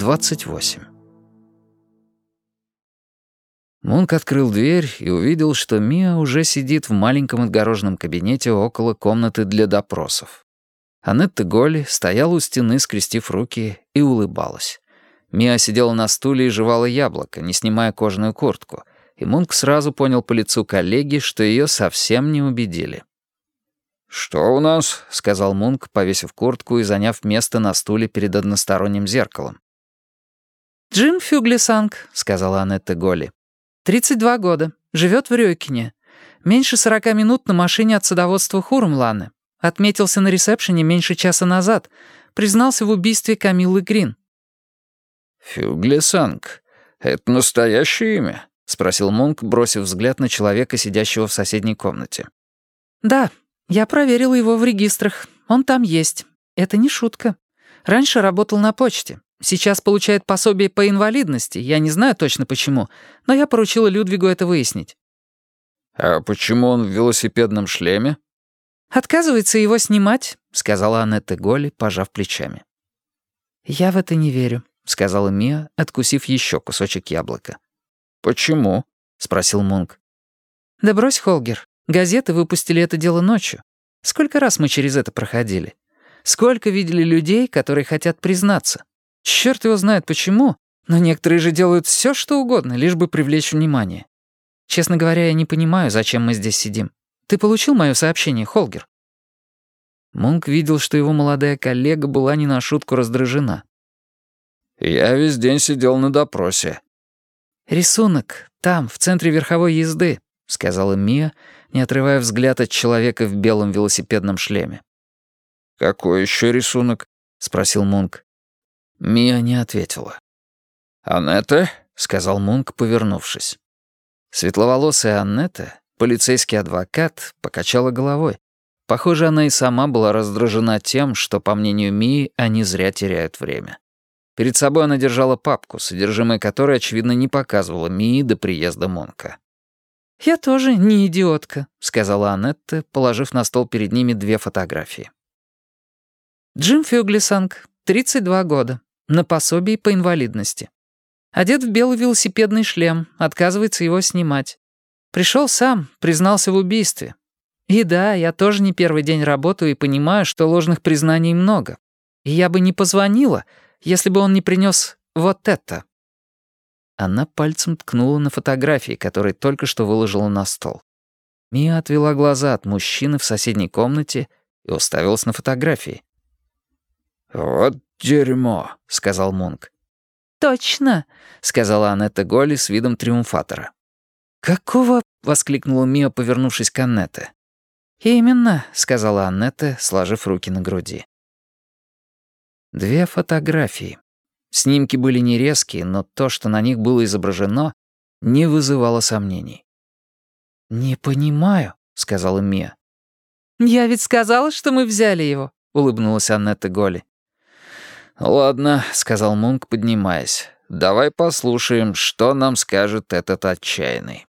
28. Мунк открыл дверь и увидел, что Мия уже сидит в маленьком отгороженном кабинете около комнаты для допросов. Анетта Голли стояла у стены, скрестив руки, и улыбалась. Мия сидела на стуле и жевала яблоко, не снимая кожаную куртку, и Мунк сразу понял по лицу коллеги, что ее совсем не убедили. «Что у нас?» — сказал Мунк, повесив куртку и заняв место на стуле перед односторонним зеркалом. «Джим Фюглисанг», — сказала Анетта Голли. «32 года. Живет в Рёкине. Меньше 40 минут на машине от садоводства Хурмланы. Отметился на ресепшене меньше часа назад. Признался в убийстве Камиллы Грин». «Фюглисанг. Это настоящее имя?» — спросил Мунк, бросив взгляд на человека, сидящего в соседней комнате. «Да, я проверила его в регистрах. Он там есть. Это не шутка. Раньше работал на почте. Сейчас получает пособие по инвалидности. Я не знаю точно почему, но я поручила Людвигу это выяснить. «А почему он в велосипедном шлеме?» «Отказывается его снимать», — сказала Анетта Голли, пожав плечами. «Я в это не верю», — сказала Мия, откусив еще кусочек яблока. «Почему?» — спросил Мунк. «Да брось, Холгер. Газеты выпустили это дело ночью. Сколько раз мы через это проходили? Сколько видели людей, которые хотят признаться? Черт его знает почему, но некоторые же делают все, что угодно, лишь бы привлечь внимание. Честно говоря, я не понимаю, зачем мы здесь сидим. Ты получил мое сообщение, Холгер?» Мунк видел, что его молодая коллега была не на шутку раздражена. «Я весь день сидел на допросе». «Рисунок, там, в центре верховой езды», — сказала Мия, не отрывая взгляд от человека в белом велосипедном шлеме. «Какой еще рисунок?» — спросил Мунк. Мия не ответила. «Анетта?» — сказал Мунк, повернувшись. Светловолосая Аннета, полицейский адвокат, покачала головой. Похоже, она и сама была раздражена тем, что, по мнению Мии, они зря теряют время. Перед собой она держала папку, содержимое которой, очевидно, не показывала Мии до приезда Монка. «Я тоже не идиотка», — сказала Анетта, положив на стол перед ними две фотографии. Джим Фюглисанг, 32 года, на пособии по инвалидности. Одет в белый велосипедный шлем, отказывается его снимать. Пришел сам, признался в убийстве. И да, я тоже не первый день работаю и понимаю, что ложных признаний много. И я бы не позвонила, если бы он не принес вот это. Она пальцем ткнула на фотографии, которые только что выложила на стол. Мия отвела глаза от мужчины в соседней комнате и уставилась на фотографии. «Вот дерьмо», — сказал Мунк. «Точно», — сказала Анетта Голли с видом триумфатора. «Какого?» — воскликнула Мия, повернувшись к Аннете. «Именно», — сказала Аннетта, сложив руки на груди. Две фотографии. Снимки были не резкие, но то, что на них было изображено, не вызывало сомнений. «Не понимаю», — сказала Мия. «Я ведь сказала, что мы взяли его», — улыбнулась Аннетта Голли. «Ладно», — сказал Мунк, поднимаясь. «Давай послушаем, что нам скажет этот отчаянный».